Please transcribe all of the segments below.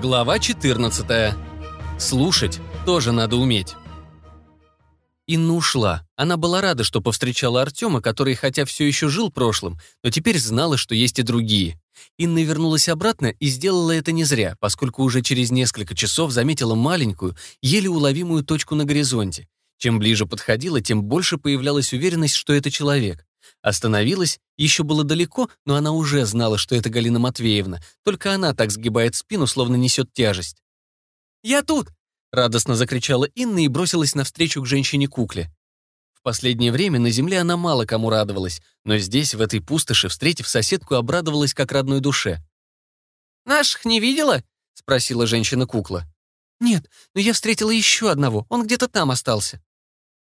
Глава 14. Слушать тоже надо уметь. Инна ушла. Она была рада, что повстречала Артема, который, хотя все еще жил прошлым, но теперь знала, что есть и другие. Инна вернулась обратно и сделала это не зря, поскольку уже через несколько часов заметила маленькую, еле уловимую точку на горизонте. Чем ближе подходила, тем больше появлялась уверенность, что это человек. Остановилась, еще было далеко, но она уже знала, что это Галина Матвеевна. Только она так сгибает спину, словно несет тяжесть. «Я тут!» — радостно закричала Инна и бросилась навстречу к женщине-кукле. В последнее время на земле она мало кому радовалась, но здесь, в этой пустоши, встретив соседку, обрадовалась как родной душе. «Наших не видела?» — спросила женщина-кукла. «Нет, но я встретила еще одного, он где-то там остался».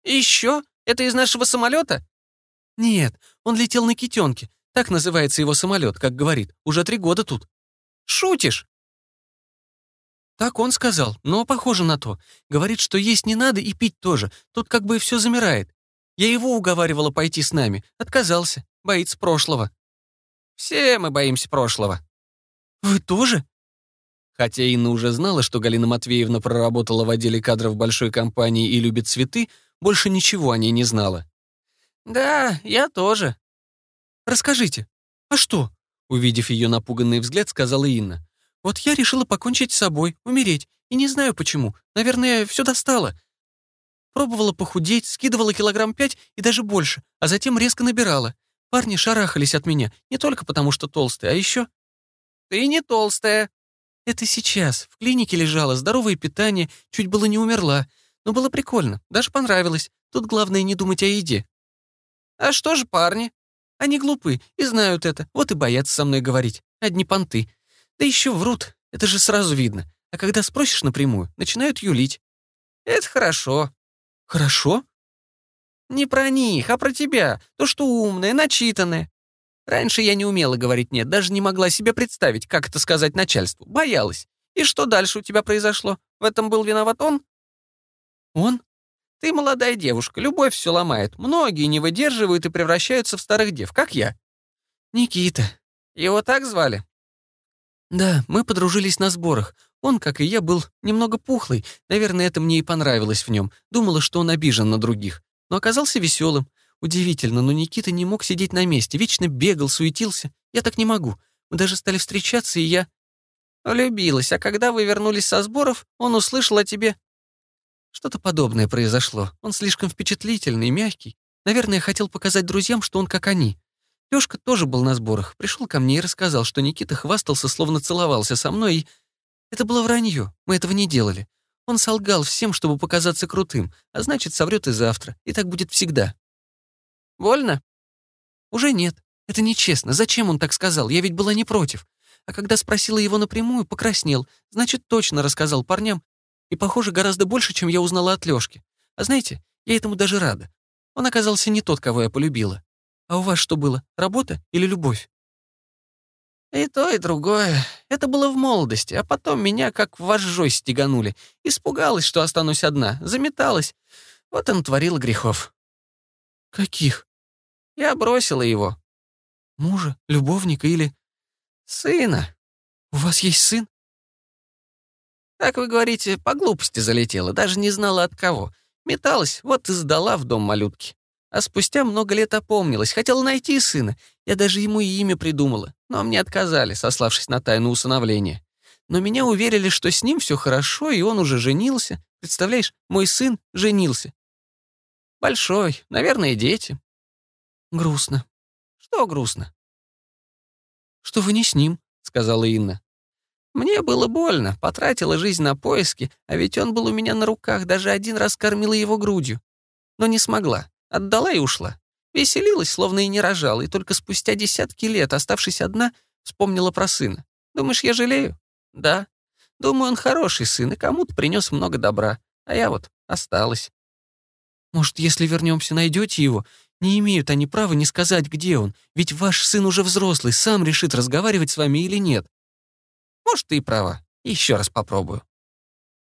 «Еще? Это из нашего самолета?» «Нет, он летел на китенке. Так называется его самолет, как говорит. Уже три года тут». «Шутишь?» Так он сказал, но похоже на то. Говорит, что есть не надо и пить тоже. Тут как бы все замирает. Я его уговаривала пойти с нами. Отказался. Боится прошлого. Все мы боимся прошлого. Вы тоже? Хотя Инна уже знала, что Галина Матвеевна проработала в отделе кадров большой компании и любит цветы, больше ничего о ней не знала. «Да, я тоже». «Расскажите, а что?» Увидев ее напуганный взгляд, сказала Инна. «Вот я решила покончить с собой, умереть, и не знаю почему. Наверное, все достало. Пробовала похудеть, скидывала килограмм пять и даже больше, а затем резко набирала. Парни шарахались от меня, не только потому, что толстая, а еще... «Ты не толстая». «Это сейчас. В клинике лежала, здоровое питание, чуть было не умерла. Но было прикольно, даже понравилось. Тут главное не думать о еде. «А что же парни?» «Они глупы и знают это, вот и боятся со мной говорить. Одни понты. Да еще врут, это же сразу видно. А когда спросишь напрямую, начинают юлить». «Это хорошо». «Хорошо?» «Не про них, а про тебя. То, что умное, начитанное. Раньше я не умела говорить «нет», даже не могла себе представить, как это сказать начальству. Боялась. И что дальше у тебя произошло? В этом был виноват он?» «Он?» Ты молодая девушка, любовь все ломает. Многие не выдерживают и превращаются в старых дев, как я. Никита. Его так звали? Да, мы подружились на сборах. Он, как и я, был немного пухлый. Наверное, это мне и понравилось в нем. Думала, что он обижен на других. Но оказался веселым. Удивительно, но Никита не мог сидеть на месте. Вечно бегал, суетился. Я так не могу. Мы даже стали встречаться, и я... Влюбилась, а когда вы вернулись со сборов, он услышал о тебе что-то подобное произошло. Он слишком впечатлительный, мягкий. Наверное, хотел показать друзьям, что он как они. Лёшка тоже был на сборах, пришел ко мне и рассказал, что Никита хвастался, словно целовался со мной, и... Это было вранье, мы этого не делали. Он солгал всем, чтобы показаться крутым, а значит, соврет и завтра, и так будет всегда. Больно? Уже нет. Это нечестно. Зачем он так сказал? Я ведь была не против. А когда спросила его напрямую, покраснел. Значит, точно рассказал парням, и, похоже, гораздо больше, чем я узнала от Лёшки. А знаете, я этому даже рада. Он оказался не тот, кого я полюбила. А у вас что было, работа или любовь? И то, и другое. Это было в молодости, а потом меня как вожжой стеганули. Испугалась, что останусь одна, заметалась. Вот он творил грехов. Каких? Я бросила его. Мужа, любовника или... Сына. У вас есть сын? Так вы говорите, по глупости залетела, даже не знала от кого. Металась, вот и сдала в дом малютки. А спустя много лет опомнилась, хотела найти сына. Я даже ему и имя придумала, но мне отказали, сославшись на тайну усыновления. Но меня уверили, что с ним все хорошо, и он уже женился. Представляешь, мой сын женился. Большой, наверное, дети. Грустно. Что грустно? Что вы не с ним, сказала Инна. Мне было больно, потратила жизнь на поиски, а ведь он был у меня на руках, даже один раз кормила его грудью. Но не смогла, отдала и ушла. Веселилась, словно и не рожала, и только спустя десятки лет, оставшись одна, вспомнила про сына. Думаешь, я жалею? Да. Думаю, он хороший сын и кому-то принес много добра, а я вот осталась. Может, если вернемся, найдете его? Не имеют они права не сказать, где он, ведь ваш сын уже взрослый, сам решит, разговаривать с вами или нет. Может, ты и права. Еще раз попробую.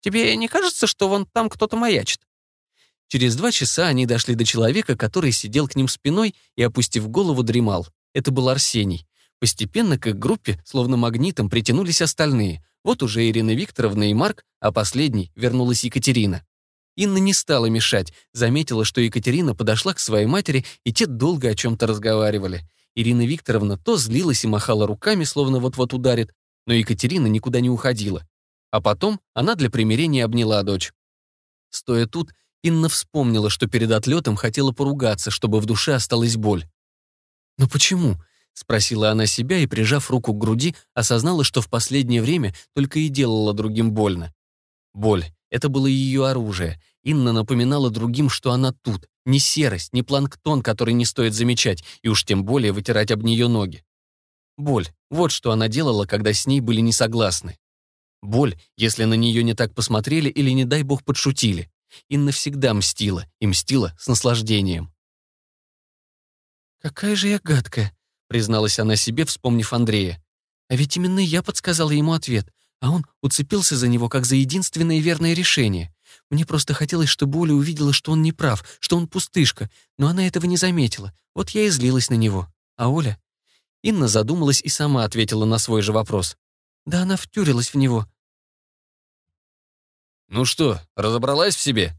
Тебе не кажется, что вон там кто-то маячит? Через два часа они дошли до человека, который сидел к ним спиной и, опустив голову, дремал. Это был Арсений. Постепенно к их группе, словно магнитом, притянулись остальные. Вот уже Ирина Викторовна и Марк, а последней вернулась Екатерина. Инна не стала мешать, заметила, что Екатерина подошла к своей матери, и те долго о чем-то разговаривали. Ирина Викторовна то злилась и махала руками, словно вот-вот ударит, но Екатерина никуда не уходила. А потом она для примирения обняла дочь. Стоя тут, Инна вспомнила, что перед отлетом хотела поругаться, чтобы в душе осталась боль. «Но почему?» — спросила она себя и, прижав руку к груди, осознала, что в последнее время только и делала другим больно. Боль — это было ее оружие. Инна напоминала другим, что она тут. Не серость, не планктон, который не стоит замечать, и уж тем более вытирать об нее ноги. Боль — вот что она делала, когда с ней были не согласны. Боль, если на нее не так посмотрели или, не дай бог, подшутили. Инна всегда мстила, и мстила с наслаждением. «Какая же я гадкая», — призналась она себе, вспомнив Андрея. «А ведь именно я подсказала ему ответ, а он уцепился за него как за единственное верное решение. Мне просто хотелось, чтобы Оля увидела, что он не прав, что он пустышка, но она этого не заметила. Вот я и злилась на него. А Оля...» Инна задумалась и сама ответила на свой же вопрос. «Да она втюрилась в него. «Ну что, разобралась в себе?»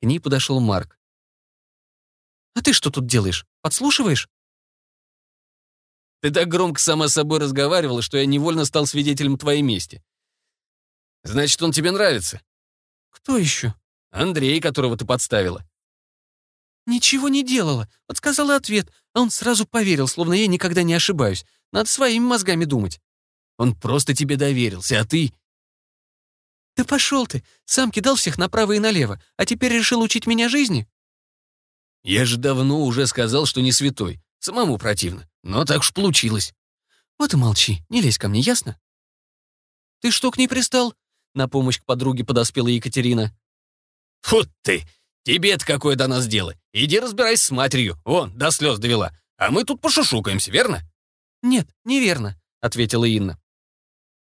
К ней подошел Марк. «А ты что тут делаешь? Подслушиваешь?» «Ты так громко сама с собой разговаривала, что я невольно стал свидетелем твоей мести. Значит, он тебе нравится?» «Кто еще?» «Андрей, которого ты подставила». «Ничего не делала. Подсказала ответ, а он сразу поверил, словно я никогда не ошибаюсь. Надо своими мозгами думать». «Он просто тебе доверился, а ты...» «Да пошел ты! Сам кидал всех направо и налево, а теперь решил учить меня жизни?» «Я же давно уже сказал, что не святой. Самому противно. Но так уж получилось». «Вот и молчи, не лезь ко мне, ясно?» «Ты что к ней пристал?» На помощь к подруге подоспела Екатерина. «Фу ты! Тебе-то какое до нас дело? Иди разбирайся с матерью. Вон, до слез довела. А мы тут пошушукаемся, верно?» «Нет, неверно», — ответила Инна.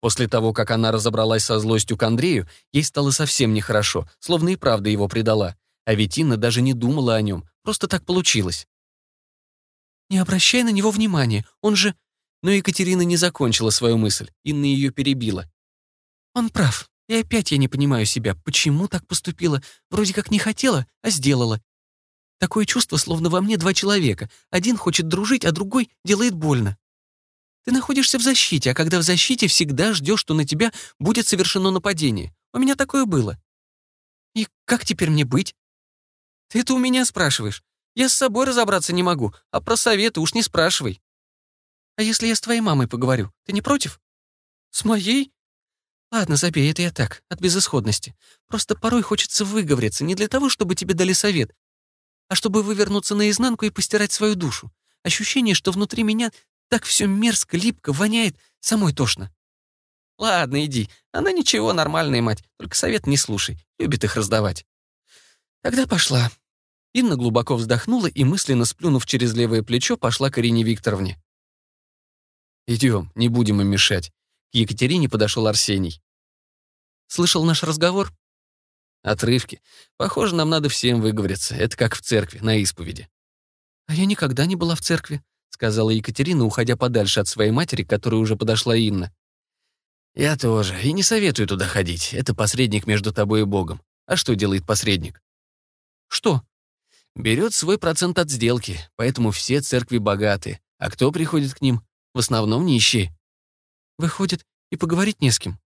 После того, как она разобралась со злостью к Андрею, ей стало совсем нехорошо, словно и правда его предала. А ведь Инна даже не думала о нем, просто так получилось. «Не обращай на него внимания, он же...» Но Екатерина не закончила свою мысль, Инна ее перебила. «Он прав, и опять я не понимаю себя, почему так поступила, вроде как не хотела, а сделала. Такое чувство, словно во мне два человека, один хочет дружить, а другой делает больно. Ты находишься в защите, а когда в защите, всегда ждешь, что на тебя будет совершено нападение. У меня такое было. И как теперь мне быть? Ты это у меня спрашиваешь. Я с собой разобраться не могу, а про советы уж не спрашивай. А если я с твоей мамой поговорю, ты не против? С моей? Ладно, забей, это я так, от безысходности. Просто порой хочется выговориться не для того, чтобы тебе дали совет, а чтобы вывернуться наизнанку и постирать свою душу. Ощущение, что внутри меня так все мерзко, липко, воняет, самой тошно. Ладно, иди. Она ничего, нормальная мать, только совет не слушай, любит их раздавать. Тогда пошла. Инна глубоко вздохнула и, мысленно сплюнув через левое плечо, пошла к Ирине Викторовне. «Идем, не будем им мешать». К Екатерине подошел Арсений. «Слышал наш разговор?» «Отрывки. Похоже, нам надо всем выговориться. Это как в церкви, на исповеди». «А я никогда не была в церкви», сказала Екатерина, уходя подальше от своей матери, к которой уже подошла Инна. «Я тоже. И не советую туда ходить. Это посредник между тобой и Богом. А что делает посредник?» «Что?» «Берет свой процент от сделки, поэтому все церкви богаты. А кто приходит к ним? В основном нищие». «Выходит, и поговорить не с кем?»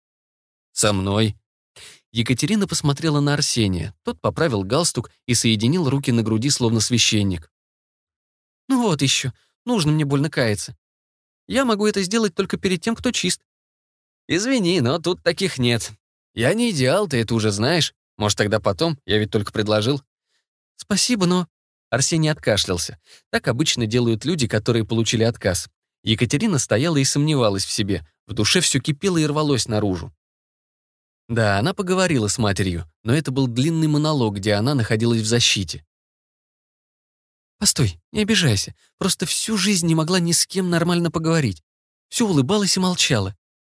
«Со мной». Екатерина посмотрела на Арсения. Тот поправил галстук и соединил руки на груди, словно священник. «Ну вот еще. Нужно мне больно каяться. Я могу это сделать только перед тем, кто чист. Извини, но тут таких нет. Я не идеал, ты это уже знаешь. Может, тогда потом? Я ведь только предложил. Спасибо, но... Арсений откашлялся. Так обычно делают люди, которые получили отказ. Екатерина стояла и сомневалась в себе. В душе все кипело и рвалось наружу. Да, она поговорила с матерью, но это был длинный монолог, где она находилась в защите. «Постой, не обижайся. Просто всю жизнь не могла ни с кем нормально поговорить. Все улыбалась и молчала.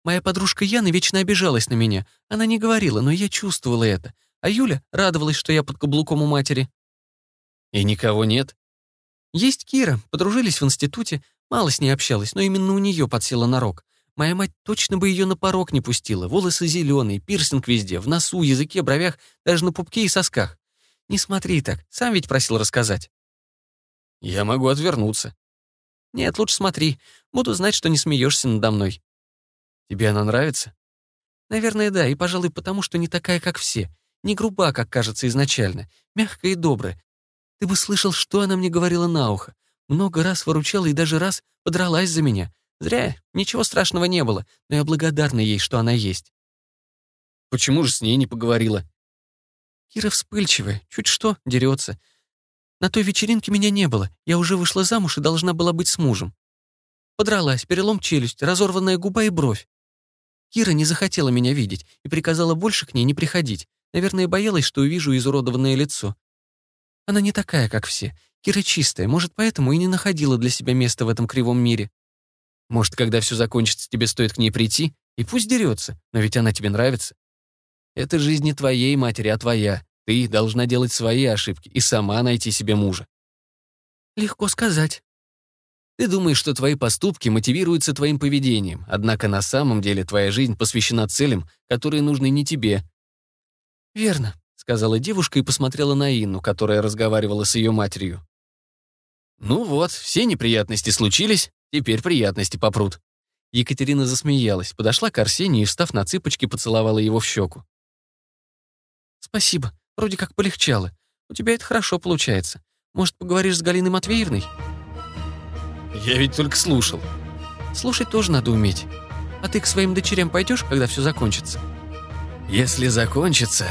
Моя подружка Яна вечно обижалась на меня. Она не говорила, но я чувствовала это. А Юля радовалась, что я под каблуком у матери. И никого нет? Есть Кира, подружились в институте. Мало с ней общалась, но именно у нее подсела на рог. Моя мать точно бы ее на порог не пустила. Волосы зеленые, пирсинг везде, в носу, языке, бровях, даже на пупке и сосках. Не смотри так, сам ведь просил рассказать. Я могу отвернуться. Нет, лучше смотри. Буду знать, что не смеешься надо мной. Тебе она нравится? Наверное, да, и, пожалуй, потому что не такая, как все. Не груба, как кажется изначально. Мягкая и добрая. Ты бы слышал, что она мне говорила на ухо. Много раз выручала и даже раз подралась за меня. Зря, ничего страшного не было, но я благодарна ей, что она есть. Почему же с ней не поговорила? Кира вспыльчивая, чуть что, дерется. На той вечеринке меня не было, я уже вышла замуж и должна была быть с мужем. Подралась, перелом челюсть, разорванная губа и бровь. Кира не захотела меня видеть и приказала больше к ней не приходить. Наверное, боялась, что увижу изуродованное лицо. Она не такая, как все. Кира чистая, может, поэтому и не находила для себя места в этом кривом мире. Может, когда все закончится, тебе стоит к ней прийти? И пусть дерется, но ведь она тебе нравится. Это жизнь не твоей матери, а твоя. Ты должна делать свои ошибки и сама найти себе мужа. Легко сказать. Ты думаешь, что твои поступки мотивируются твоим поведением, однако на самом деле твоя жизнь посвящена целям, которые нужны не тебе. Верно, сказала девушка и посмотрела на Инну, которая разговаривала с ее матерью. Ну вот, все неприятности случились, теперь приятности попрут. Екатерина засмеялась, подошла к Арсению и, встав на цыпочки, поцеловала его в щеку. «Спасибо, вроде как полегчало. У тебя это хорошо получается. Может, поговоришь с Галиной Матвеевной?» «Я ведь только слушал». «Слушать тоже надо уметь. А ты к своим дочерям пойдешь, когда все закончится?» «Если закончится,